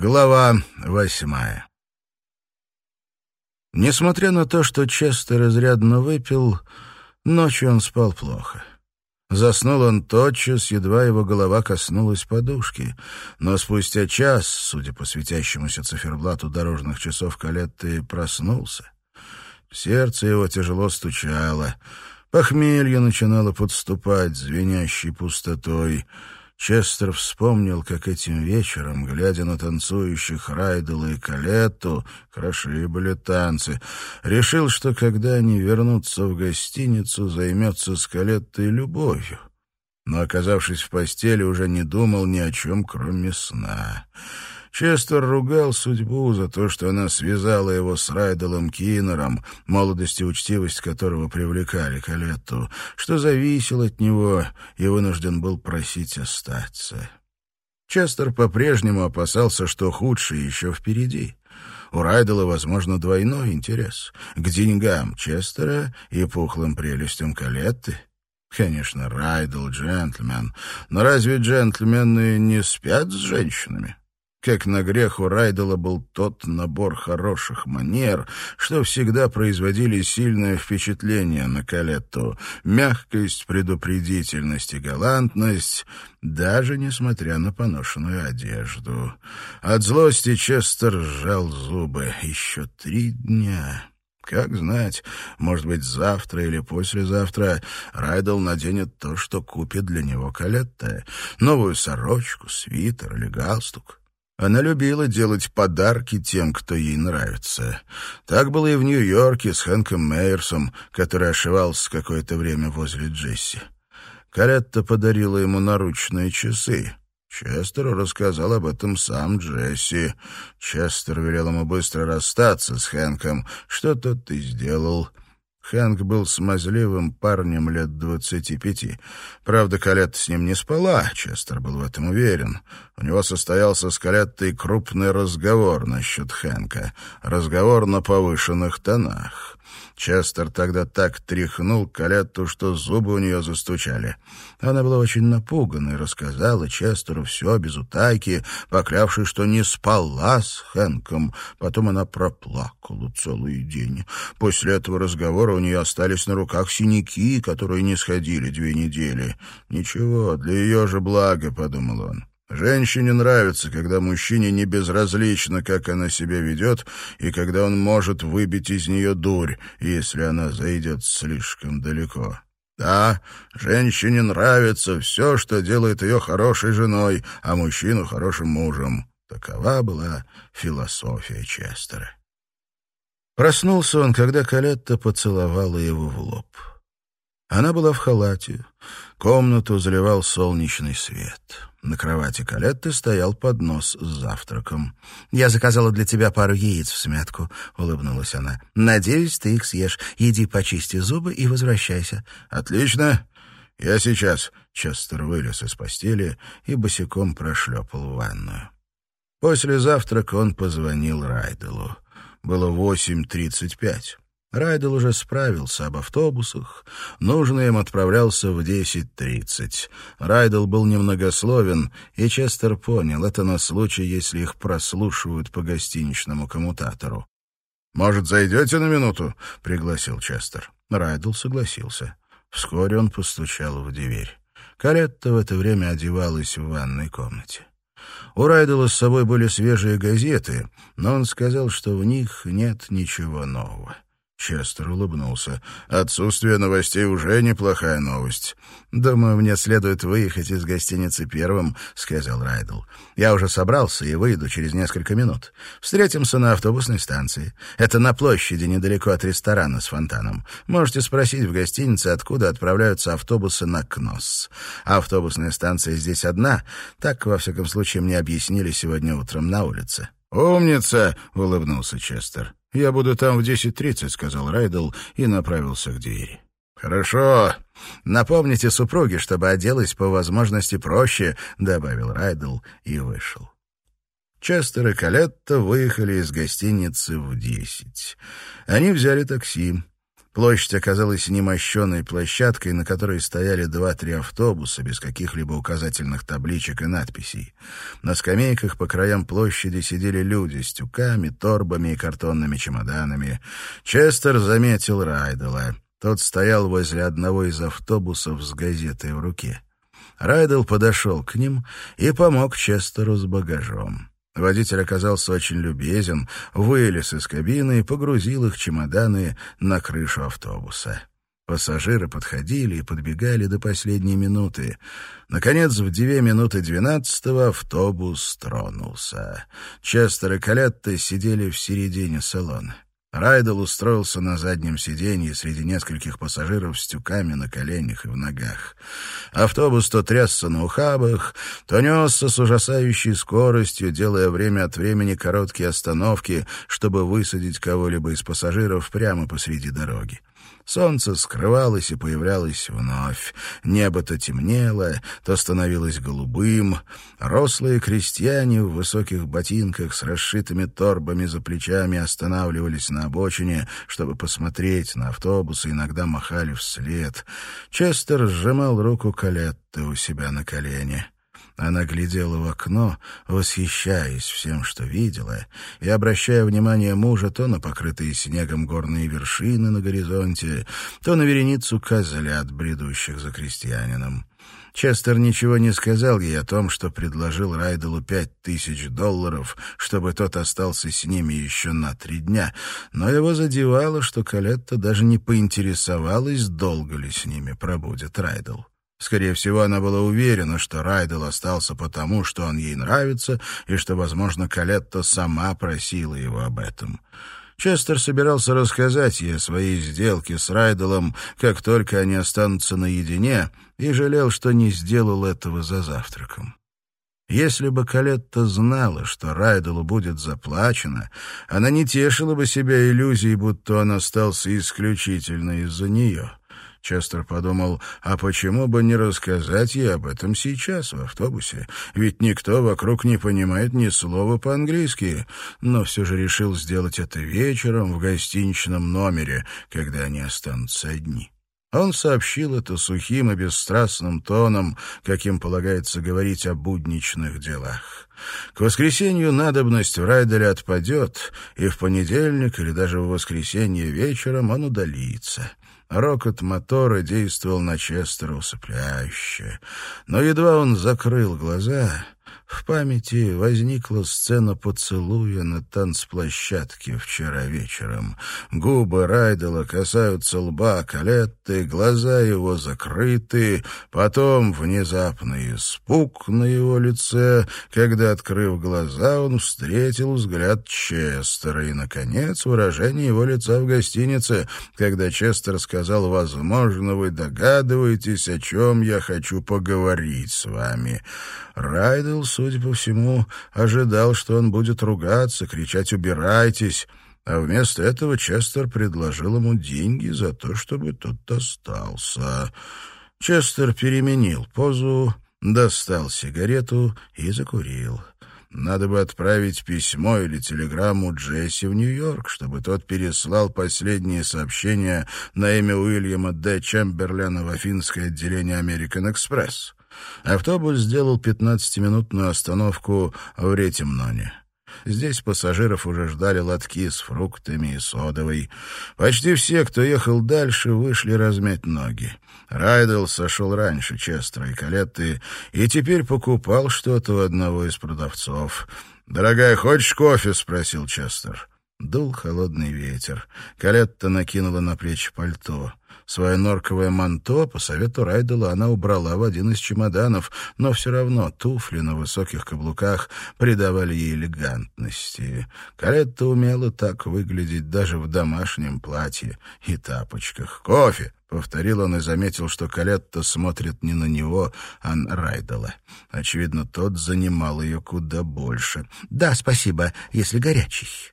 Глава восьмая Несмотря на то, что Честер изрядно выпил, ночью он спал плохо. Заснул он тотчас, едва его голова коснулась подушки. Но спустя час, судя по светящемуся циферблату дорожных часов Калетты, проснулся. Сердце его тяжело стучало. Похмелье начинало подступать, звенящей пустотой — Честер вспомнил, как этим вечером, глядя на танцующих Райдела и Калетту, хороши были танцы, решил, что когда они вернутся в гостиницу, займется с Калеттой любовью. Но, оказавшись в постели, уже не думал ни о чем, кроме сна. Честер ругал судьбу за то, что она связала его с Райделом Киннером, молодость и учтивость которого привлекали Калетту, что зависел от него и вынужден был просить остаться. Честер по-прежнему опасался, что худшее еще впереди. У Райдела, возможно, двойной интерес — к деньгам Честера и пухлым прелестям Калетты. Конечно, Райдел — джентльмен, но разве джентльмены не спят с женщинами? Как на грех у Райдела был тот набор хороших манер, что всегда производили сильное впечатление на Калетту. Мягкость, предупредительность и галантность, даже несмотря на поношенную одежду. От злости Честер сжал зубы. Еще три дня... Как знать, может быть, завтра или послезавтра Райдел наденет то, что купит для него Калетта. Новую сорочку, свитер или галстук. Она любила делать подарки тем, кто ей нравится. Так было и в Нью-Йорке с Хэнком Мейерсом, который ошивался какое-то время возле Джесси. Каретта подарила ему наручные часы. Честеру рассказал об этом сам Джесси. Честер велел ему быстро расстаться с Хэнком, что тот и сделал. Хэнк был смазливым парнем лет двадцати пяти. Правда, Калетта с ним не спала, Честер был в этом уверен. У него состоялся с Калеттой крупный разговор насчет Хэнка. Разговор на повышенных тонах. Честер тогда так тряхнул Калетту, что зубы у нее застучали. Она была очень напугана и рассказала Честеру все без утайки, поклявшись, что не спала с Хэнком. Потом она проплакала целый день. После этого разговора у нее остались на руках синяки, которые не сходили две недели. «Ничего, для ее же блага», — подумал он. Женщине нравится, когда мужчине не безразлично, как она себя ведет, и когда он может выбить из нее дурь, если она зайдет слишком далеко. Да, женщине нравится все, что делает ее хорошей женой, а мужчину хорошим мужем. Такова была философия Честера. Проснулся он, когда Калетта поцеловала его в лоб. Она была в халате. Комнату заливал солнечный свет. На кровати Калетты стоял поднос с завтраком. «Я заказала для тебя пару яиц в смятку», — улыбнулась она. «Надеюсь, ты их съешь. Иди почисти зубы и возвращайся». «Отлично. Я сейчас». Честер вылез из постели и босиком прошлепал в ванную. После завтрака он позвонил Райделу. Было восемь тридцать пять. Райдел уже справился об автобусах. Нужный им отправлялся в 10.30. Райдел был немногословен, и Честер понял, это на случай, если их прослушивают по гостиничному коммутатору. «Может, зайдете на минуту?» — пригласил Честер. Райдел согласился. Вскоре он постучал в дверь. Каретта в это время одевалась в ванной комнате. У Райдела с собой были свежие газеты, но он сказал, что в них нет ничего нового. Честер улыбнулся. «Отсутствие новостей уже неплохая новость. Думаю, мне следует выехать из гостиницы первым», — сказал Райдл. «Я уже собрался и выйду через несколько минут. Встретимся на автобусной станции. Это на площади, недалеко от ресторана с фонтаном. Можете спросить в гостинице, откуда отправляются автобусы на Кносс. Автобусная станция здесь одна. Так, во всяком случае, мне объяснили сегодня утром на улице». «Умница!» — улыбнулся Честер. «Я буду там в десять тридцать», — сказал Райдл и направился к двери. «Хорошо. Напомните супруге, чтобы оделась по возможности проще», — добавил Райдл и вышел. Честер и Калетта выехали из гостиницы в десять. Они взяли такси. Площадь оказалась немощенной площадкой, на которой стояли два-три автобуса без каких-либо указательных табличек и надписей. На скамейках по краям площади сидели люди с тюками, торбами и картонными чемоданами. Честер заметил Райдела. Тот стоял возле одного из автобусов с газетой в руке. Райдел подошел к ним и помог Честеру с багажом. Водитель оказался очень любезен, вылез из кабины и погрузил их чемоданы на крышу автобуса. Пассажиры подходили и подбегали до последней минуты. Наконец, в две минуты двенадцатого автобус тронулся. Честер и Калетта сидели в середине салона. Райдел устроился на заднем сиденье среди нескольких пассажиров с тюками на коленях и в ногах. Автобус то трясся на ухабах, то несся с ужасающей скоростью, делая время от времени короткие остановки, чтобы высадить кого-либо из пассажиров прямо посреди дороги. Солнце скрывалось и появлялось вновь. Небо то темнело, то становилось голубым. Рослые крестьяне в высоких ботинках с расшитыми торбами за плечами останавливались на обочине, чтобы посмотреть на автобус и иногда махали вслед. Честер сжимал руку Калетты у себя на колене. Она глядела в окно, восхищаясь всем, что видела, и обращая внимание мужа то на покрытые снегом горные вершины на горизонте, то на вереницу козлят, бредущих за крестьянином. Честер ничего не сказал ей о том, что предложил Райделу пять тысяч долларов, чтобы тот остался с ними еще на три дня, но его задевало, что Калетта даже не поинтересовалась, долго ли с ними пробудет Райдел. Скорее всего, она была уверена, что Райдел остался потому, что он ей нравится, и что, возможно, Калетта сама просила его об этом. Честер собирался рассказать ей о своей сделке с Райделом, как только они останутся наедине, и жалел, что не сделал этого за завтраком. Если бы Калетта знала, что Райделу будет заплачено, она не тешила бы себя иллюзией, будто он остался исключительно из-за нее. Честер подумал, а почему бы не рассказать ей об этом сейчас в автобусе? Ведь никто вокруг не понимает ни слова по-английски. Но все же решил сделать это вечером в гостиничном номере, когда они останутся одни. Он сообщил это сухим и бесстрастным тоном, каким полагается говорить о будничных делах. К воскресенью надобность в Райделе отпадет, и в понедельник или даже в воскресенье вечером он удалится. Рокот мотора действовал на Честера усыпляюще. Но едва он закрыл глаза, в памяти возникла сцена поцелуя на танцплощадке вчера вечером. Губы Райдела касаются лба Калетты, глаза его закрыты, потом внезапный испуг на его лице, когда, открыв глаза, он встретил взгляд Честера и, наконец, выражение его лица в гостинице, когда Честер сказал «Возможно, вы догадываетесь, о чем я хочу поговорить с вами». Райдел, судя по всему, ожидал, что он будет ругаться, кричать «убирайтесь», а вместо этого Честер предложил ему деньги за то, чтобы тот остался. Честер переменил позу, достал сигарету и закурил. Надо бы отправить письмо или телеграмму Джесси в Нью-Йорк, чтобы тот переслал последние сообщения на имя Уильяма Д. Чемберлена в афинское отделение American Express. Автобус сделал пятнадцатиминутную остановку в Ретимноне. Здесь пассажиров уже ждали лотки с фруктами и содовой. Почти все, кто ехал дальше, вышли размять ноги. Райдел сошел раньше Честера и Калетты и теперь покупал что-то у одного из продавцов. «Дорогая, хочешь кофе?» — спросил Честер. Дул холодный ветер. Калетта накинула на плечи пальто. Свое норковое манто, по совету Райдела, она убрала в один из чемоданов, но все равно туфли на высоких каблуках придавали ей элегантности. Каретта умела так выглядеть даже в домашнем платье и тапочках. «Кофе!» — повторил он и заметил, что Калетта смотрит не на него, а на Райдела. Очевидно, тот занимал ее куда больше. «Да, спасибо, если горячий».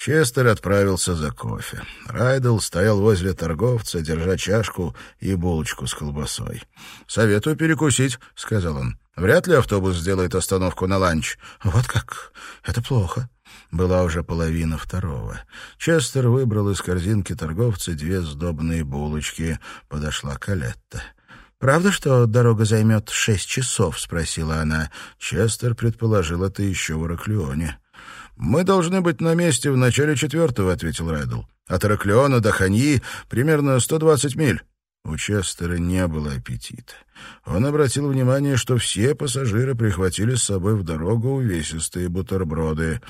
Честер отправился за кофе. Райдл стоял возле торговца, держа чашку и булочку с колбасой. «Советую перекусить», — сказал он. «Вряд ли автобус сделает остановку на ланч». «Вот как? Это плохо». Была уже половина второго. Честер выбрал из корзинки торговца две сдобные булочки. Подошла Калетта. «Правда, что дорога займет шесть часов?» — спросила она. Честер предположил это еще в Ираклионе. «Мы должны быть на месте в начале четвертого», — ответил Рэддл. «От Ираклиона до Ханьи примерно сто двадцать миль». У Честера не было аппетита. Он обратил внимание, что все пассажиры прихватили с собой в дорогу увесистые бутерброды.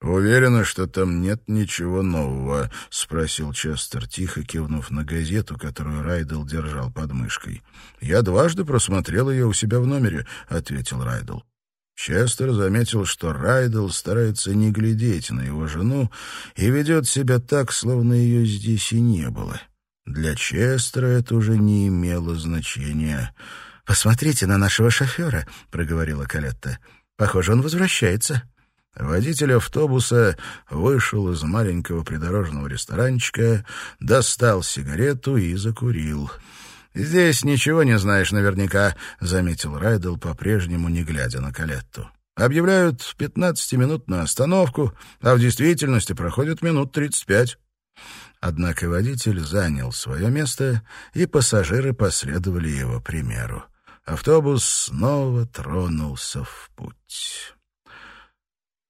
«Уверена, что там нет ничего нового?» — спросил Честер, тихо кивнув на газету, которую Райдел держал под мышкой. «Я дважды просмотрел ее у себя в номере», — ответил Райдел. Честер заметил, что Райдел старается не глядеть на его жену и ведет себя так, словно ее здесь и не было. Для Честера это уже не имело значения. «Посмотрите на нашего шофера», — проговорила Калетта. «Похоже, он возвращается». Водитель автобуса вышел из маленького придорожного ресторанчика, достал сигарету и закурил. «Здесь ничего не знаешь наверняка», — заметил Райдел, по-прежнему не глядя на Калетту. «Объявляют пятнадцатиминутную остановку, а в действительности проходит минут тридцать пять». Однако водитель занял свое место, и пассажиры последовали его примеру. Автобус снова тронулся в путь.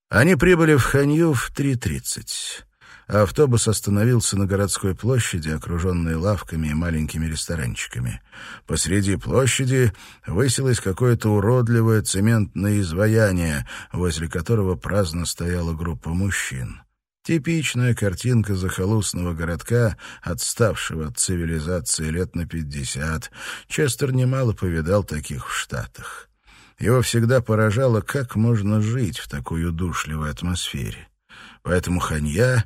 Они прибыли в Ханью в 3.30. Автобус остановился на городской площади, окруженной лавками и маленькими ресторанчиками. Посреди площади высилось какое-то уродливое цементное изваяние, возле которого праздно стояла группа мужчин. Типичная картинка захолустного городка, отставшего от цивилизации лет на пятьдесят. Честер немало повидал таких в Штатах. Его всегда поражало, как можно жить в такой удушливой атмосфере. Поэтому Ханья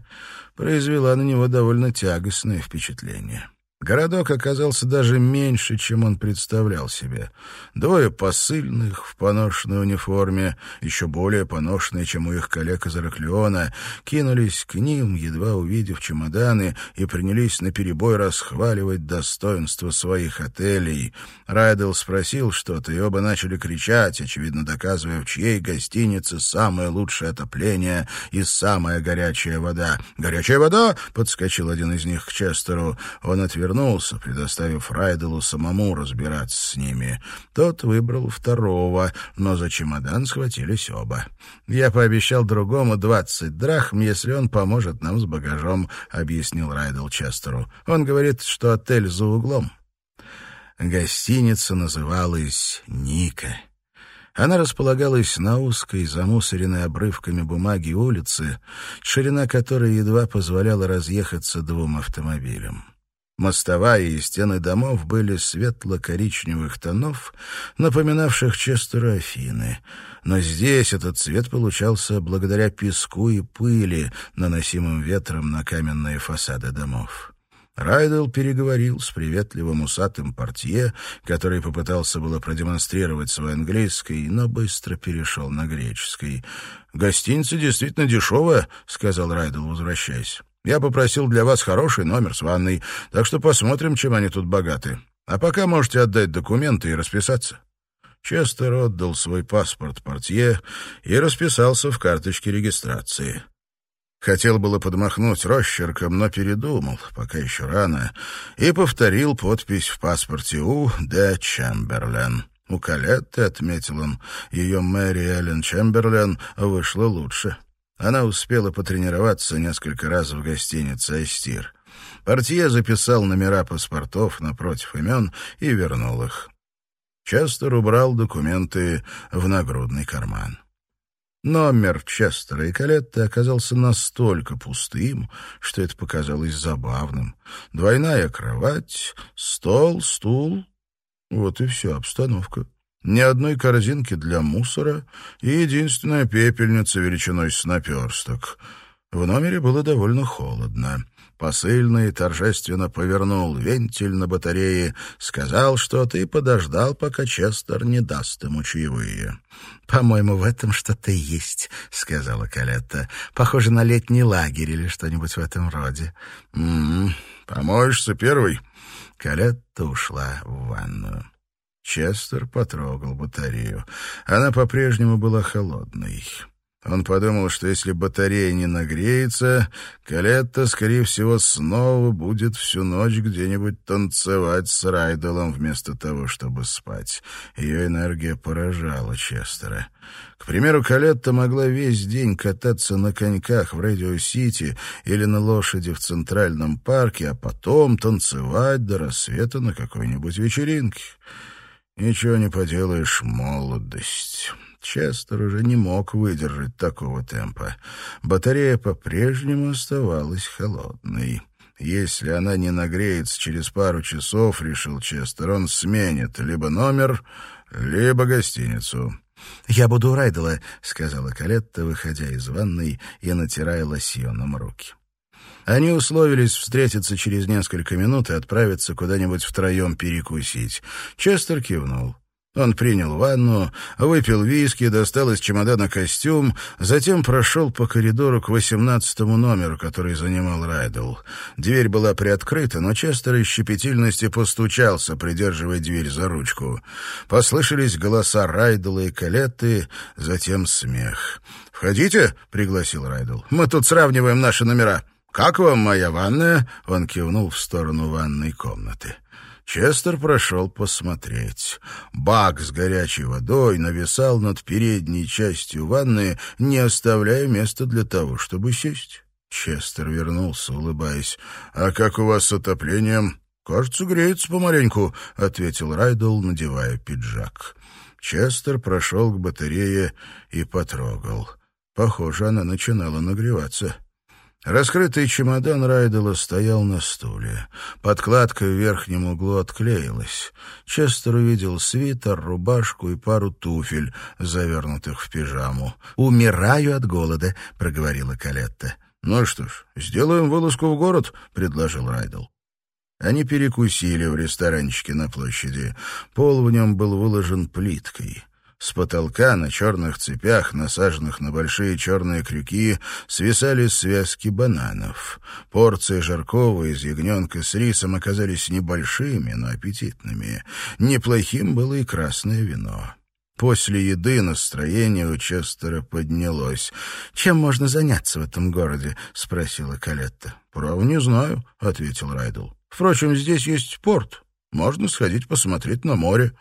произвела на него довольно тягостное впечатление. Городок оказался даже меньше, чем он представлял себе. Двое посыльных в поношенной униформе, еще более поношенные, чем у их коллег из Ираклиона, кинулись к ним, едва увидев чемоданы, и принялись наперебой расхваливать достоинство своих отелей. Райдел спросил что-то, и оба начали кричать, очевидно доказывая, в чьей гостинице самое лучшее отопление и самая горячая вода. «Горячая вода!» — подскочил один из них к Честеру. Он отвернулся вернулся, предоставив Райделу самому разбираться с ними. Тот выбрал второго, но за чемодан схватились оба. «Я пообещал другому двадцать драхм, если он поможет нам с багажом», — объяснил Райдел Честеру. «Он говорит, что отель за углом». Гостиница называлась «Ника». Она располагалась на узкой, замусоренной обрывками бумаги улице, ширина которой едва позволяла разъехаться двум автомобилям. Мостовая и стены домов были светло-коричневых тонов, напоминавших Честеру Афины. Но здесь этот цвет получался благодаря песку и пыли, наносимым ветром на каменные фасады домов. Райдел переговорил с приветливым усатым портье, который попытался было продемонстрировать свой английский, но быстро перешел на греческий. «Гостиница действительно дешевая», — сказал Райдел, возвращаясь. Я попросил для вас хороший номер с ванной, так что посмотрим, чем они тут богаты. А пока можете отдать документы и расписаться». Честер отдал свой паспорт портье и расписался в карточке регистрации. Хотел было подмахнуть росчерком, но передумал, пока еще рано, и повторил подпись в паспорте У. Д. Чемберлен. У Калетты, отметил он, ее Мэри Эллен Чемберлен вышло лучше. Она успела потренироваться несколько раз в гостинице «Астир». Портье записал номера паспортов напротив имен и вернул их. Честер убрал документы в нагрудный карман. Номер Честера и Калетты оказался настолько пустым, что это показалось забавным. Двойная кровать, стол, стул — вот и вся обстановка ни одной корзинки для мусора и единственная пепельница величиной с наперсток. В номере было довольно холодно. Посыльный торжественно повернул вентиль на батарее, сказал что-то и подождал, пока Честер не даст ему чаевые. «По-моему, в этом что-то есть», — сказала Калетта. «Похоже на летний лагерь или что-нибудь в этом роде». «М-м, помоешься первый?» Калетта ушла в ванную. Честер потрогал батарею. Она по-прежнему была холодной. Он подумал, что если батарея не нагреется, Калетта, скорее всего, снова будет всю ночь где-нибудь танцевать с Райделом вместо того, чтобы спать. Ее энергия поражала Честера. К примеру, Калетта могла весь день кататься на коньках в Радио-Сити или на лошади в Центральном парке, а потом танцевать до рассвета на какой-нибудь вечеринке. Ничего не поделаешь, молодость. Честер уже не мог выдержать такого темпа. Батарея по-прежнему оставалась холодной. Если она не нагреется через пару часов, решил Честер, он сменит либо номер, либо гостиницу. «Я буду у Райдела», — сказала Калетта, выходя из ванной и натирая лосьоном руки. Они условились встретиться через несколько минут и отправиться куда-нибудь втроем перекусить. Честер кивнул. Он принял ванну, выпил виски, достал из чемодана костюм, затем прошел по коридору к восемнадцатому номеру, который занимал Райдл. Дверь была приоткрыта, но Честер из щепетильности постучался, придерживая дверь за ручку. Послышались голоса Райдла и Калетты, затем смех. «Входите», — пригласил Райдл. «Мы тут сравниваем наши номера. Как вам моя ванная?» Он кивнул в сторону ванной комнаты. Честер прошел посмотреть. Бак с горячей водой нависал над передней частью ванны, не оставляя места для того, чтобы сесть. Честер вернулся, улыбаясь. «А как у вас с отоплением?» «Кажется, греется помаленьку», — ответил Райдл, надевая пиджак. Честер прошел к батарее и потрогал. Похоже, она начинала нагреваться. Раскрытый чемодан Райдела стоял на стуле. Подкладка в верхнем углу отклеилась. Честер увидел свитер, рубашку и пару туфель, завернутых в пижаму. «Умираю от голода», — проговорила Калетта. «Ну что ж, сделаем вылазку в город», — предложил Райдел. Они перекусили в ресторанчике на площади. Пол в нем был выложен плиткой. С потолка на черных цепях, насаженных на большие черные крюки, свисали связки бананов. Порции жаркого из ягненка с рисом оказались небольшими, но аппетитными. Неплохим было и красное вино. После еды настроение у Честера поднялось. «Чем можно заняться в этом городе?» — спросила Калетта. «Право не знаю», — ответил Райдл. «Впрочем, здесь есть порт. Можно сходить посмотреть на море».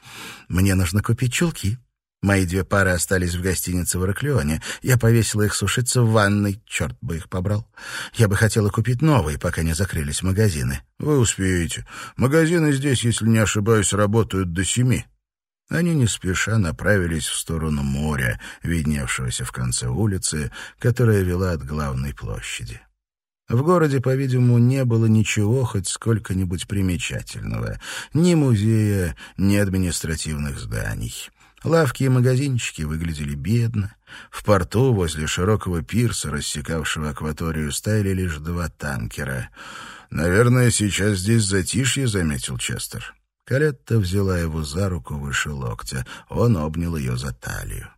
«Мне нужно купить чулки», Мои две пары остались в гостинице в Ираклионе. Я повесила их сушиться в ванной. Черт бы их побрал. Я бы хотела купить новые, пока не закрылись магазины. Вы успеете. Магазины здесь, если не ошибаюсь, работают до семи. Они не спеша направились в сторону моря, видневшегося в конце улицы, которая вела от главной площади. В городе, по-видимому, не было ничего хоть сколько-нибудь примечательного. Ни музея, ни административных зданий. Лавки и магазинчики выглядели бедно. В порту возле широкого пирса, рассекавшего акваторию, стояли лишь два танкера. «Наверное, сейчас здесь затишье», — заметил Честер. Калетта взяла его за руку выше локтя. Он обнял ее за талию.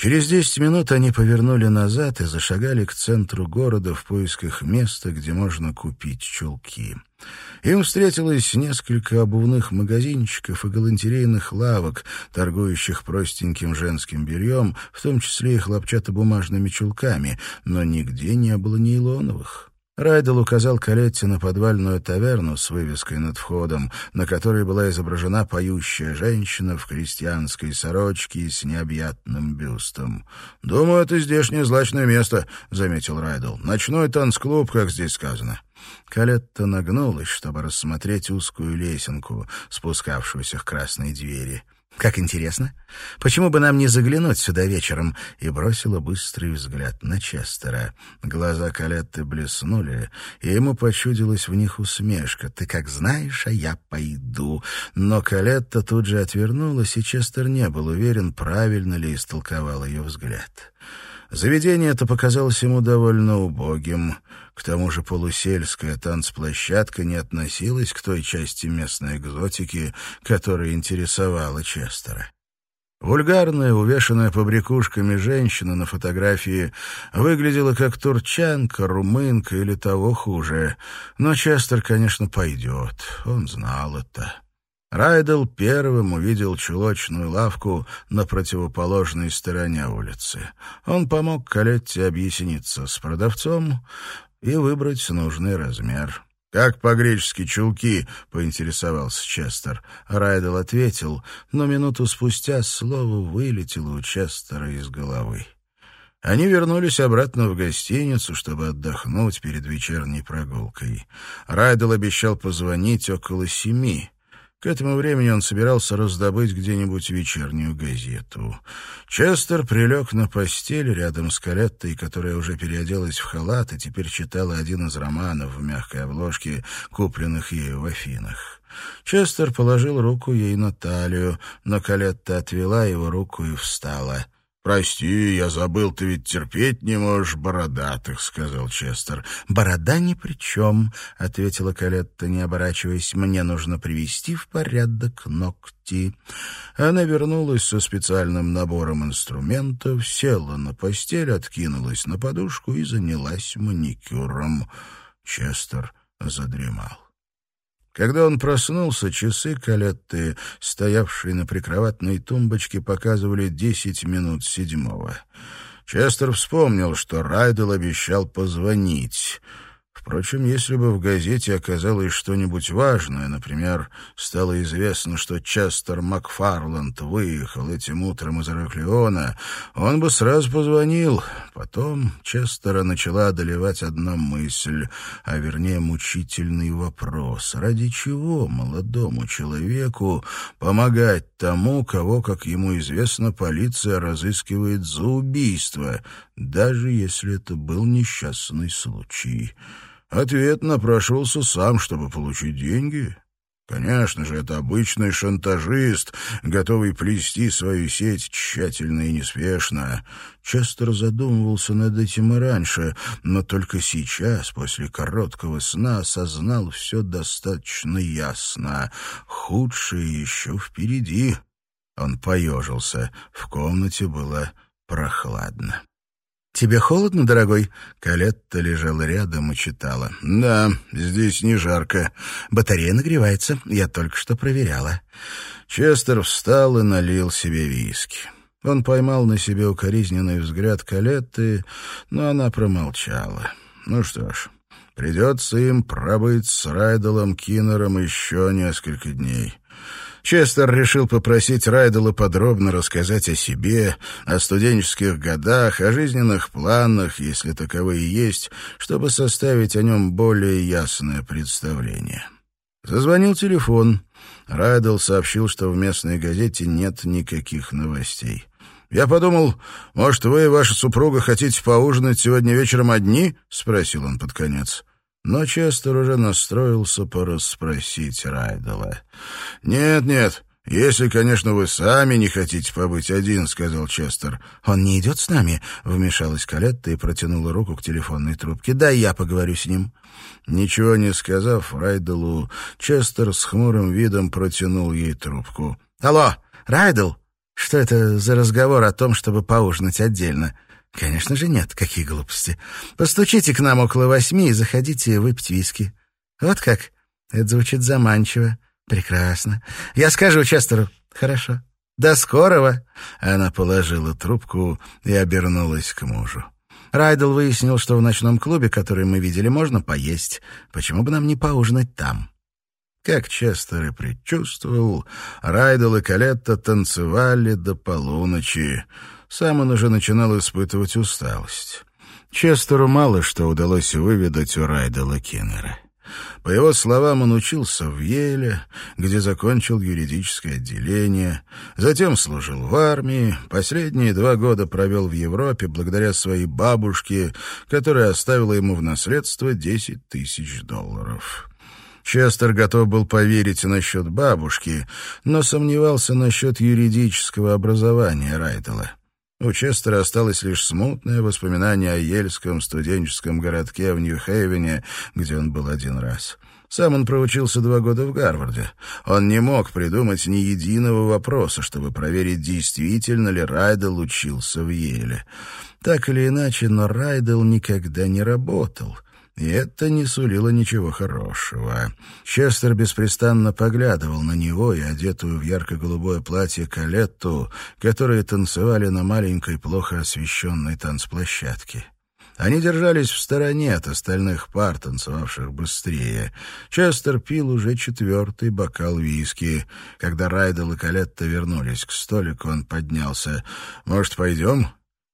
Через десять минут они повернули назад и зашагали к центру города в поисках места, где можно купить чулки. Им встретилось несколько обувных магазинчиков и галантерейных лавок, торгующих простеньким женским бельем, в том числе и хлопчатобумажными чулками, но нигде не было нейлоновых. Райдел указал Калетте на подвальную таверну с вывеской над входом, на которой была изображена поющая женщина в крестьянской сорочке с необъятным бюстом. «Думаю, это здешнее злачное место», — заметил Райдел. «Ночной танцклуб, как здесь сказано». Калетта нагнулась, чтобы рассмотреть узкую лесенку, спускавшуюся к красной двери. «Как интересно. Почему бы нам не заглянуть сюда вечером?» И бросила быстрый взгляд на Честера. Глаза Калетты блеснули, и ему почудилась в них усмешка. «Ты как знаешь, а я пойду». Но Калетта тут же отвернулась, и Честер не был уверен, правильно ли истолковал ее взгляд. Заведение это показалось ему довольно убогим. К тому же полусельская танцплощадка не относилась к той части местной экзотики, которая интересовала Честера. Вульгарная, увешанная побрякушками женщина на фотографии выглядела как турчанка, румынка или того хуже. Но Честер, конечно, пойдет. Он знал это. Райдел первым увидел чулочную лавку на противоположной стороне улицы. Он помог Калетте объясниться с продавцом и выбрать нужный размер. «Как по-гречески чулки?» — поинтересовался Честер. Райдел ответил, но минуту спустя слово вылетело у Честера из головы. Они вернулись обратно в гостиницу, чтобы отдохнуть перед вечерней прогулкой. Райдел обещал позвонить около семи. К этому времени он собирался раздобыть где-нибудь вечернюю газету. Честер прилег на постель рядом с Калеттой, которая уже переоделась в халат и теперь читала один из романов в мягкой обложке, купленных ею в Афинах. Честер положил руку ей на талию, но Калетта отвела его руку и встала — «Прости, я забыл, ты ведь терпеть не можешь бородатых», — сказал Честер. «Борода ни при чем», — ответила Калетта, не оборачиваясь. «Мне нужно привести в порядок ногти». Она вернулась со специальным набором инструментов, села на постель, откинулась на подушку и занялась маникюром. Честер задремал. Когда он проснулся, часы Калетты, стоявшие на прикроватной тумбочке, показывали десять минут седьмого. Честер вспомнил, что Райдел обещал позвонить — Впрочем, если бы в газете оказалось что-нибудь важное, например, стало известно, что Честер Макфарланд выехал этим утром из Ираклиона, он бы сразу позвонил. Потом Честера начала одолевать одна мысль, а вернее мучительный вопрос. Ради чего молодому человеку помогать тому, кого, как ему известно, полиция разыскивает за убийство, даже если это был несчастный случай?» Ответ напрашивался сам, чтобы получить деньги. Конечно же, это обычный шантажист, готовый плести свою сеть тщательно и неспешно. Честер задумывался над этим и раньше, но только сейчас, после короткого сна, осознал все достаточно ясно. Худшее еще впереди. Он поежился. В комнате было прохладно. «Тебе холодно, дорогой?» Калетта лежала рядом и читала. «Да, здесь не жарко. Батарея нагревается. Я только что проверяла». Честер встал и налил себе виски. Он поймал на себе укоризненный взгляд Калетты, но она промолчала. «Ну что ж, придется им пробыть с Райделом Киннером еще несколько дней». Честер решил попросить Райдела подробно рассказать о себе, о студенческих годах, о жизненных планах, если таковые есть, чтобы составить о нем более ясное представление. Зазвонил телефон. Райдел сообщил, что в местной газете нет никаких новостей. «Я подумал, может, вы и ваша супруга хотите поужинать сегодня вечером одни?» — спросил он под конец. Но Честер уже настроился порасспросить Райдела. «Нет, нет, если, конечно, вы сами не хотите побыть один», — сказал Честер. «Он не идет с нами?» — вмешалась Калетта и протянула руку к телефонной трубке. «Да, я поговорю с ним». Ничего не сказав Райделу, Честер с хмурым видом протянул ей трубку. «Алло, Райдел? Что это за разговор о том, чтобы поужинать отдельно?» «Конечно же нет, какие глупости. Постучите к нам около восьми и заходите выпить виски. Вот как? Это звучит заманчиво. Прекрасно. Я скажу Честеру. Хорошо. До скорого!» Она положила трубку и обернулась к мужу. Райдел выяснил, что в ночном клубе, который мы видели, можно поесть. Почему бы нам не поужинать там? Как Честер и предчувствовал, Райдел и Калетта танцевали до полуночи. Сам он уже начинал испытывать усталость. Честеру мало что удалось выведать у Райдела Киннера. По его словам, он учился в Йеле, где закончил юридическое отделение, затем служил в армии, последние два года провел в Европе благодаря своей бабушке, которая оставила ему в наследство 10 тысяч долларов. Честер готов был поверить насчет бабушки, но сомневался насчет юридического образования Райдела. У Честера осталось лишь смутное воспоминание о ельском студенческом городке в Нью-Хейвене, где он был один раз. Сам он проучился два года в Гарварде. Он не мог придумать ни единого вопроса, чтобы проверить, действительно ли Райдел учился в Еле. Так или иначе, но Райдел никогда не работал — И это не сулило ничего хорошего. Честер беспрестанно поглядывал на него и одетую в ярко-голубое платье Калетту, которые танцевали на маленькой, плохо освещенной танцплощадке. Они держались в стороне от остальных пар, танцевавших быстрее. Честер пил уже четвертый бокал виски. Когда Райдел и Калетта вернулись к столику, он поднялся. «Может, пойдем?»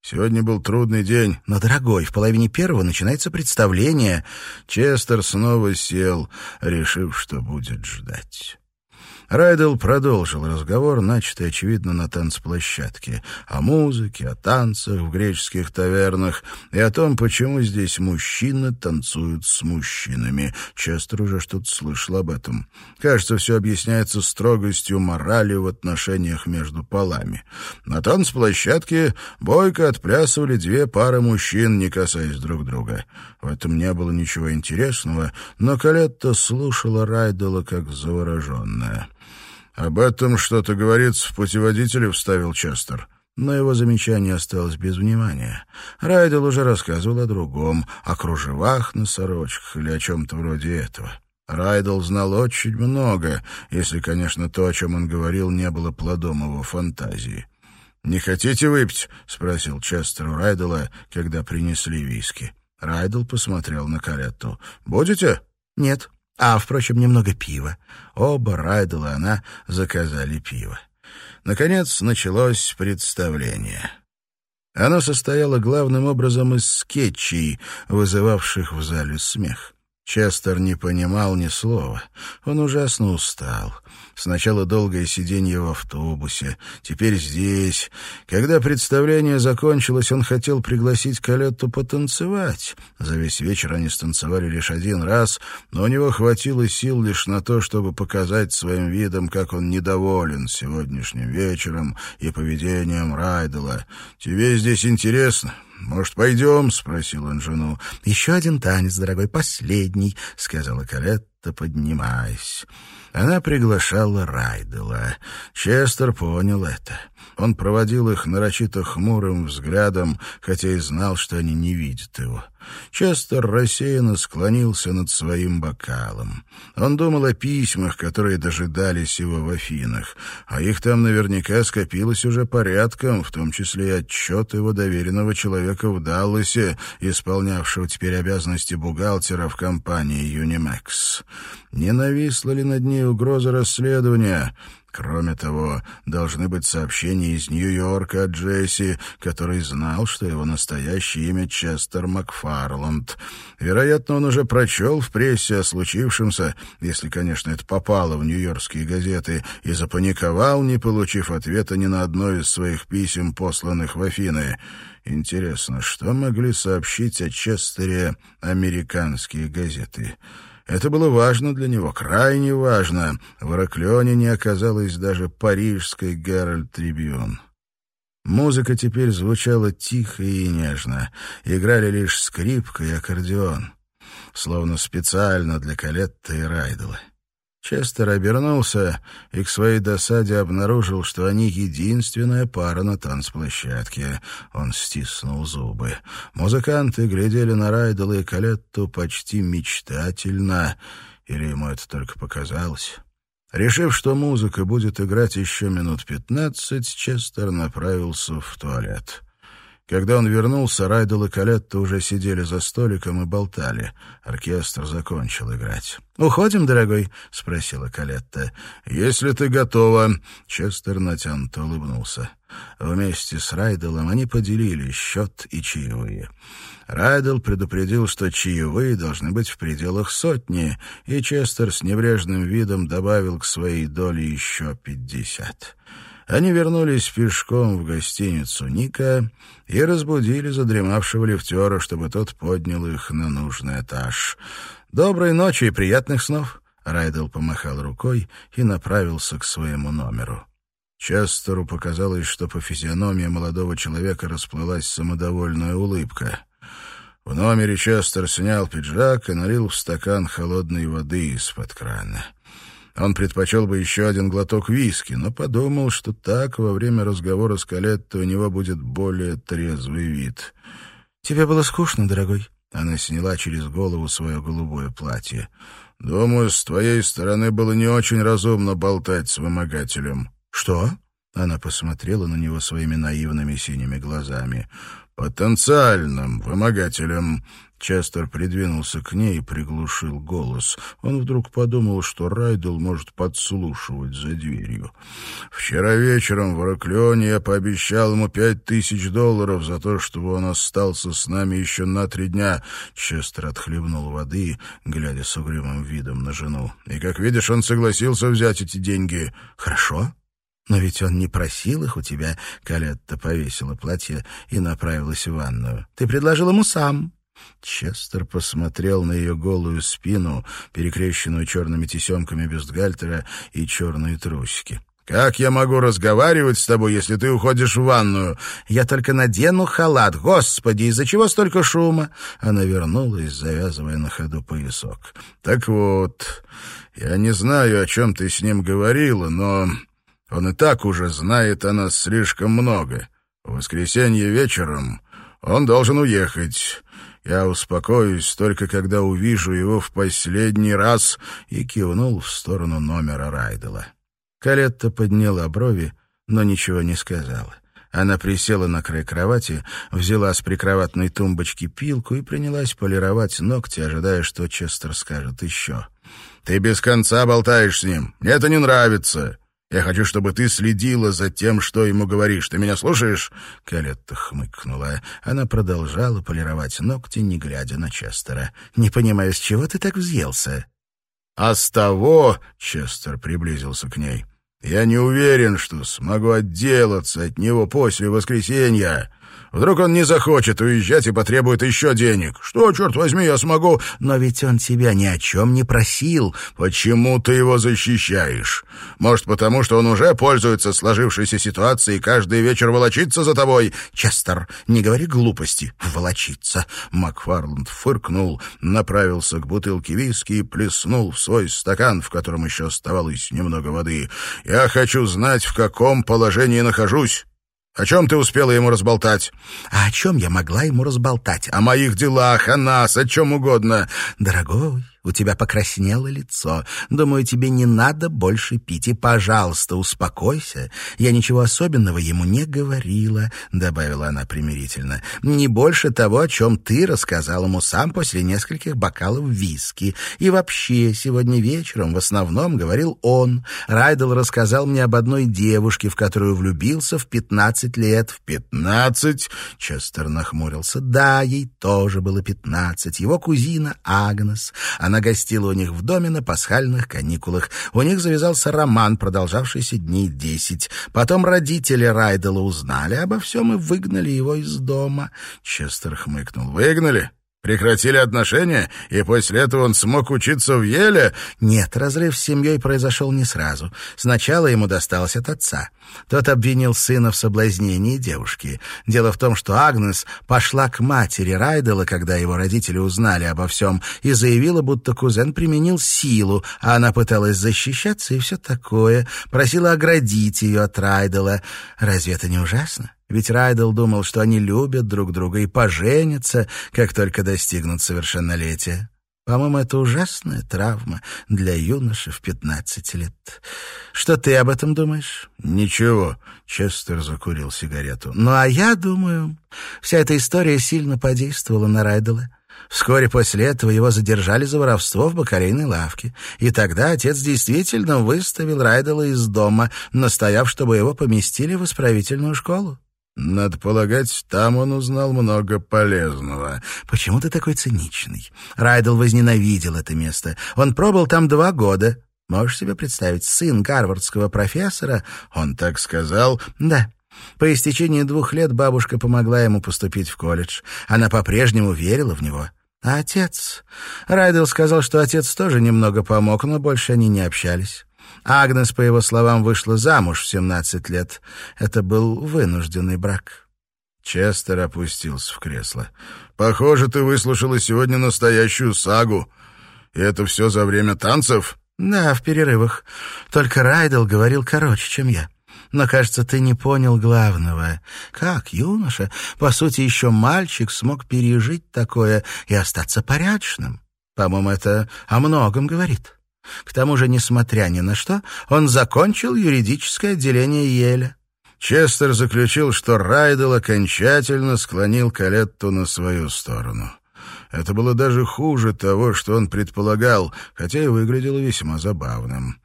Сегодня был трудный день. Но, дорогой, в половине первого начинается представление. Честер снова сел, решив, что будет ждать. Райдел продолжил разговор, начатый, очевидно, на танцплощадке, о музыке, о танцах в греческих тавернах и о том, почему здесь мужчины танцуют с мужчинами. Честер уже что-то слышал об этом. Кажется, все объясняется строгостью морали в отношениях между полами. На танцплощадке бойко отплясывали две пары мужчин, не касаясь друг друга. В этом не было ничего интересного, но Калетта слушала Райдела как завороженная. «Об этом что-то говорится в путеводителе», — вставил Честер. Но его замечание осталось без внимания. Райдел уже рассказывал о другом, о кружевах на сорочках или о чем-то вроде этого. Райдел знал очень много, если, конечно, то, о чем он говорил, не было плодом его фантазии. «Не хотите выпить?» — спросил Честер у Райдела, когда принесли виски. Райдел посмотрел на карету. «Будете?» «Нет», а, впрочем, немного пива. Оба Райдел и она заказали пиво. Наконец началось представление. Оно состояло главным образом из скетчей, вызывавших в зале смех. Честер не понимал ни слова. Он ужасно устал. Сначала долгое сиденье в автобусе, теперь здесь. Когда представление закончилось, он хотел пригласить Калетту потанцевать. За весь вечер они станцевали лишь один раз, но у него хватило сил лишь на то, чтобы показать своим видом, как он недоволен сегодняшним вечером и поведением Райдела. «Тебе здесь интересно?» «Может, пойдем?» — спросил он жену. «Еще один танец, дорогой, последний», — сказала Калетта, поднимаясь. Она приглашала Райдела. Честер понял это. Он проводил их нарочито хмурым взглядом, хотя и знал, что они не видят его. Честер рассеянно склонился над своим бокалом. Он думал о письмах, которые дожидались его в Афинах, а их там наверняка скопилось уже порядком, в том числе и отчет его доверенного человека в Далласе, исполнявшего теперь обязанности бухгалтера в компании «Юнимекс». Не нависла ли над ней угроза расследования? Кроме того, должны быть сообщения из Нью-Йорка от Джесси, который знал, что его настоящее имя Честер Макфарланд. Вероятно, он уже прочел в прессе о случившемся, если, конечно, это попало в нью-йоркские газеты, и запаниковал, не получив ответа ни на одно из своих писем, посланных в Афины. Интересно, что могли сообщить о Честере американские газеты? Это было важно для него, крайне важно. В Ираклионе не оказалось даже парижской «Геральт Трибюн». Музыка теперь звучала тихо и нежно. Играли лишь скрипка и аккордеон, словно специально для Калетта и Райдела. Честер обернулся и к своей досаде обнаружил, что они единственная пара на танцплощадке. Он стиснул зубы. Музыканты глядели на Райдела и Калетту почти мечтательно, или ему это только показалось. Решив, что музыка будет играть еще минут пятнадцать, Честер направился в туалет. Когда он вернулся, Райдел и Калетта уже сидели за столиком и болтали. Оркестр закончил играть. «Уходим, дорогой?» — спросила Калетта. «Если ты готова...» — Честер натянуто улыбнулся. Вместе с Райделом они поделили счет и чаевые. Райдел предупредил, что чаевые должны быть в пределах сотни, и Честер с небрежным видом добавил к своей доле еще пятьдесят. Они вернулись пешком в гостиницу Ника и разбудили задремавшего лифтера, чтобы тот поднял их на нужный этаж. «Доброй ночи и приятных снов!» Райдел помахал рукой и направился к своему номеру. Честеру показалось, что по физиономии молодого человека расплылась самодовольная улыбка. В номере Честер снял пиджак и налил в стакан холодной воды из-под крана. Он предпочел бы еще один глоток виски, но подумал, что так во время разговора с Калетто у него будет более трезвый вид. «Тебе было скучно, дорогой?» Она сняла через голову свое голубое платье. «Думаю, с твоей стороны было не очень разумно болтать с вымогателем». «Что?» Она посмотрела на него своими наивными синими глазами. «Потенциальным вымогателем». Честер придвинулся к ней и приглушил голос. Он вдруг подумал, что Райдл может подслушивать за дверью. «Вчера вечером в Ираклионе я пообещал ему пять тысяч долларов за то, чтобы он остался с нами еще на три дня». Честер отхлебнул воды, глядя с угрюмым видом на жену. «И, как видишь, он согласился взять эти деньги». «Хорошо», но ведь он не просил их у тебя. Калетта повесила платье и направилась в ванную. Ты предложил ему сам. Честер посмотрел на ее голую спину, перекрещенную черными тесемками бюстгальтера и черные трусики. «Как я могу разговаривать с тобой, если ты уходишь в ванную?» «Я только надену халат. Господи, из-за чего столько шума?» Она вернулась, завязывая на ходу поясок. «Так вот, я не знаю, о чем ты с ним говорила, но он и так уже знает о нас слишком много. В воскресенье вечером он должен уехать. Я успокоюсь только когда увижу его в последний раз и кивнул в сторону номера Райдела. Калетта подняла брови, но ничего не сказала. Она присела на край кровати, взяла с прикроватной тумбочки пилку и принялась полировать ногти, ожидая, что Честер скажет еще. «Ты без конца болтаешь с ним. Мне это не нравится. Я хочу, чтобы ты следила за тем, что ему говоришь. Ты меня слушаешь?» Калетта хмыкнула. Она продолжала полировать ногти, не глядя на Честера. «Не понимаю, с чего ты так взъелся?» «А с того...» — Честер приблизился к ней. «Я не уверен, что смогу отделаться от него после воскресенья. Вдруг он не захочет уезжать и потребует еще денег. Что, черт возьми, я смогу... Но ведь он тебя ни о чем не просил. Почему ты его защищаешь? Может, потому что он уже пользуется сложившейся ситуацией и каждый вечер волочится за тобой? Честер, не говори глупости. Волочиться. Макфарланд фыркнул, направился к бутылке виски и плеснул в свой стакан, в котором еще оставалось немного воды. Я хочу знать, в каком положении нахожусь. О чем ты успела ему разболтать? А о чем я могла ему разболтать? О моих делах, о нас, о чем угодно. Дорогой, у тебя покраснело лицо. Думаю, тебе не надо больше пить. И, пожалуйста, успокойся. Я ничего особенного ему не говорила, — добавила она примирительно. Не больше того, о чем ты рассказал ему сам после нескольких бокалов виски. И вообще, сегодня вечером в основном говорил он. Райдел рассказал мне об одной девушке, в которую влюбился в пятнадцать лет. В пятнадцать? Честер нахмурился. Да, ей тоже было пятнадцать. Его кузина Агнес. Она она гостила у них в доме на пасхальных каникулах. У них завязался роман, продолжавшийся дней десять. Потом родители Райдела узнали обо всем и выгнали его из дома. Честер хмыкнул. «Выгнали? Прекратили отношения, и после этого он смог учиться в Еле? Нет, разрыв с семьей произошел не сразу. Сначала ему досталось от отца. Тот обвинил сына в соблазнении девушки. Дело в том, что Агнес пошла к матери Райдела, когда его родители узнали обо всем, и заявила, будто кузен применил силу, а она пыталась защищаться и все такое, просила оградить ее от Райдела. Разве это не ужасно? Ведь Райдел думал, что они любят друг друга и поженятся, как только достигнут совершеннолетия. По-моему, это ужасная травма для юноши в пятнадцать лет. Что ты об этом думаешь? Ничего. Честер закурил сигарету. Ну, а я думаю, вся эта история сильно подействовала на Райдела. Вскоре после этого его задержали за воровство в бакалейной лавке. И тогда отец действительно выставил Райдела из дома, настояв, чтобы его поместили в исправительную школу. Надо полагать, там он узнал много полезного. Почему ты такой циничный? Райдел возненавидел это место. Он пробыл там два года. Можешь себе представить, сын гарвардского профессора? Он так сказал? Да. По истечении двух лет бабушка помогла ему поступить в колледж. Она по-прежнему верила в него. А отец? Райдел сказал, что отец тоже немного помог, но больше они не общались. Агнес, по его словам, вышла замуж в 17 лет. Это был вынужденный брак. Честер опустился в кресло. «Похоже, ты выслушала сегодня настоящую сагу. И это все за время танцев?» «Да, в перерывах. Только Райдел говорил короче, чем я. Но, кажется, ты не понял главного. Как юноша, по сути, еще мальчик, смог пережить такое и остаться порядочным? По-моему, это о многом говорит. К тому же, несмотря ни на что, он закончил юридическое отделение Еля. Честер заключил, что Райдел окончательно склонил Калетту на свою сторону. Это было даже хуже того, что он предполагал, хотя и выглядело весьма забавным.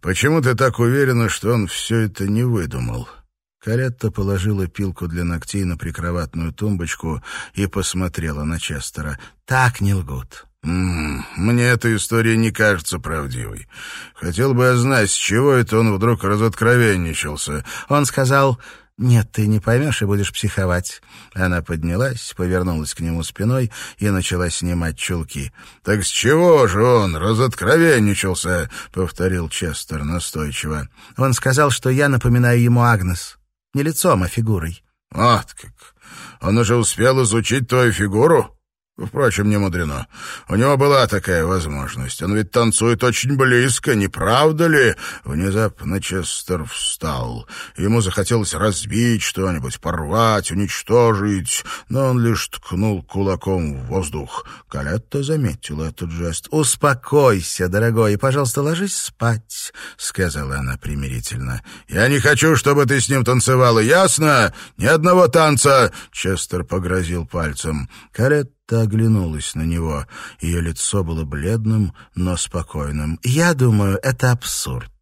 «Почему ты так уверена, что он все это не выдумал?» Калетта положила пилку для ногтей на прикроватную тумбочку и посмотрела на Честера. «Так не лгут. «М -м, «Мне эта история не кажется правдивой. Хотел бы я знать, с чего это он вдруг разоткровенничался». Он сказал, «Нет, ты не поймешь и будешь психовать». Она поднялась, повернулась к нему спиной и начала снимать чулки. «Так с чего же он разоткровенничался?» — повторил Честер настойчиво. «Он сказал, что я напоминаю ему Агнес. Не лицом, а фигурой». «Вот как! Он уже успел изучить твою фигуру?» Впрочем, не мудрено. У него была такая возможность. Он ведь танцует очень близко, не правда ли? Внезапно Честер встал. Ему захотелось разбить что-нибудь, порвать, уничтожить, но он лишь ткнул кулаком в воздух. Калетта заметила этот жест. «Успокойся, дорогой, и, пожалуйста, ложись спать», — сказала она примирительно. «Я не хочу, чтобы ты с ним танцевала, ясно? Ни одного танца!» — Честер погрозил пальцем. Калетта Та оглянулась на него. Ее лицо было бледным, но спокойным. «Я думаю, это абсурд».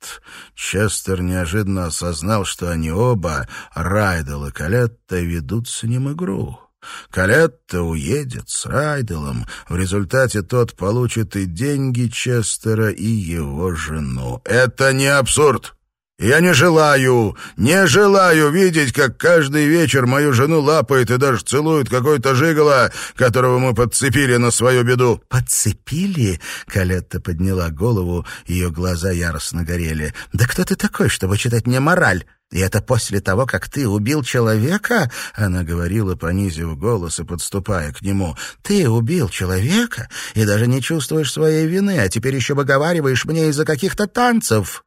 Честер неожиданно осознал, что они оба, Райдел и Калетта, ведут с ним игру. Калетта уедет с Райделом. В результате тот получит и деньги Честера, и его жену. «Это не абсурд!» Я не желаю, не желаю видеть, как каждый вечер мою жену лапает и даже целует какой-то жиголо, которого мы подцепили на свою беду». «Подцепили?» — Калетта подняла голову, ее глаза яростно горели. «Да кто ты такой, чтобы читать мне мораль?» «И это после того, как ты убил человека?» — она говорила, понизив голос и подступая к нему. «Ты убил человека и даже не чувствуешь своей вины, а теперь еще выговариваешь мне из-за каких-то танцев».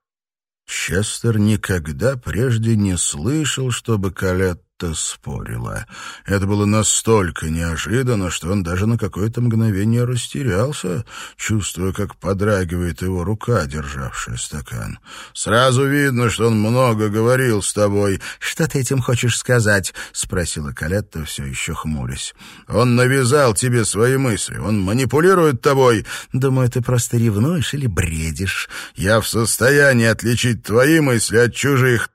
Честер никогда прежде не слышал, чтобы Калет будто спорила. Это было настолько неожиданно, что он даже на какое-то мгновение растерялся, чувствуя, как подрагивает его рука, державшая стакан. «Сразу видно, что он много говорил с тобой». «Что ты этим хочешь сказать?» — спросила Калетта, все еще хмурясь. «Он навязал тебе свои мысли. Он манипулирует тобой». «Думаю, ты просто ревнуешь или бредишь». «Я в состоянии отличить твои мысли от чужих».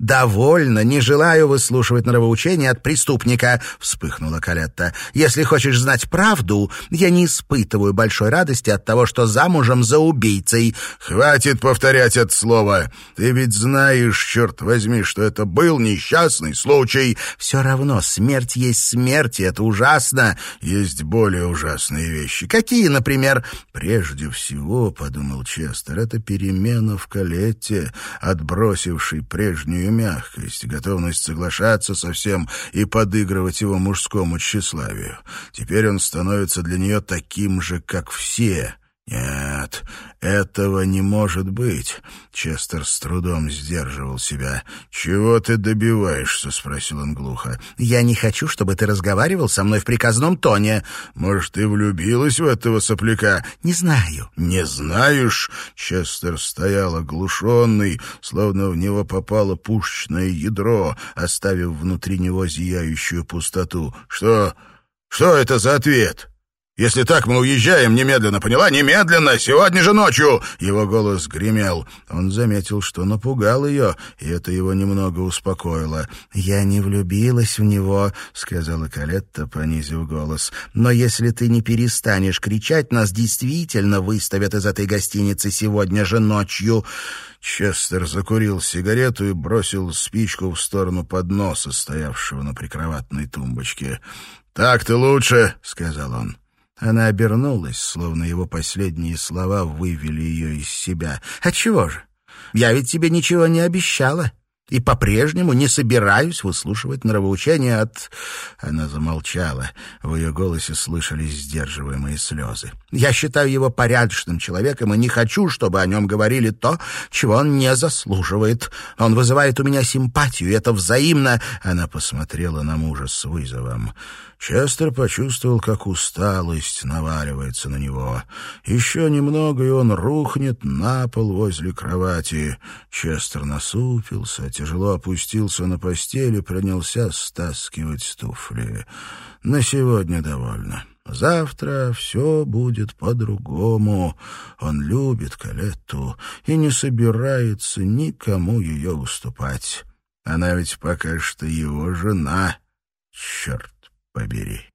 «Довольно, не желаю выслушивать нравоучения от преступника», — вспыхнула Калетта. «Если хочешь знать правду, я не испытываю большой радости от того, что замужем за убийцей». «Хватит повторять это слово. Ты ведь знаешь, черт возьми, что это был несчастный случай». «Все равно смерть есть смерть, и это ужасно». «Есть более ужасные вещи». «Какие, например?» «Прежде всего, — подумал Честер, — это перемена в Калетте, отбросившей прежнюю свою мягкость, готовность соглашаться со всем и подыгрывать его мужскому тщеславию. Теперь он становится для нее таким же, как все. Нет, этого не может быть. Честер с трудом сдерживал себя. «Чего ты добиваешься?» — спросил он глухо. «Я не хочу, чтобы ты разговаривал со мной в приказном тоне». «Может, ты влюбилась в этого сопляка?» «Не знаю». «Не знаешь?» Честер стоял оглушенный, словно в него попало пушечное ядро, оставив внутри него зияющую пустоту. «Что? Что это за ответ?» Если так, мы уезжаем немедленно, поняла? Немедленно! Сегодня же ночью!» Его голос гремел. Он заметил, что напугал ее, и это его немного успокоило. «Я не влюбилась в него», — сказала Калетта, понизив голос. «Но если ты не перестанешь кричать, нас действительно выставят из этой гостиницы сегодня же ночью». Честер закурил сигарету и бросил спичку в сторону подноса, стоявшего на прикроватной тумбочке. «Так-то лучше», — сказал он. Она обернулась, словно его последние слова вывели ее из себя. «А чего же? Я ведь тебе ничего не обещала. и по-прежнему не собираюсь выслушивать нравоучения от...» Она замолчала. В ее голосе слышались сдерживаемые слезы. «Я считаю его порядочным человеком и не хочу, чтобы о нем говорили то, чего он не заслуживает. Он вызывает у меня симпатию, и это взаимно...» Она посмотрела на мужа с вызовом. Честер почувствовал, как усталость наваливается на него. Еще немного, и он рухнет на пол возле кровати. Честер насупился, тяжело опустился на постель и принялся стаскивать туфли. На сегодня довольно. Завтра все будет по-другому. Он любит Калетту и не собирается никому ее уступать. Она ведь пока что его жена. Черт побери.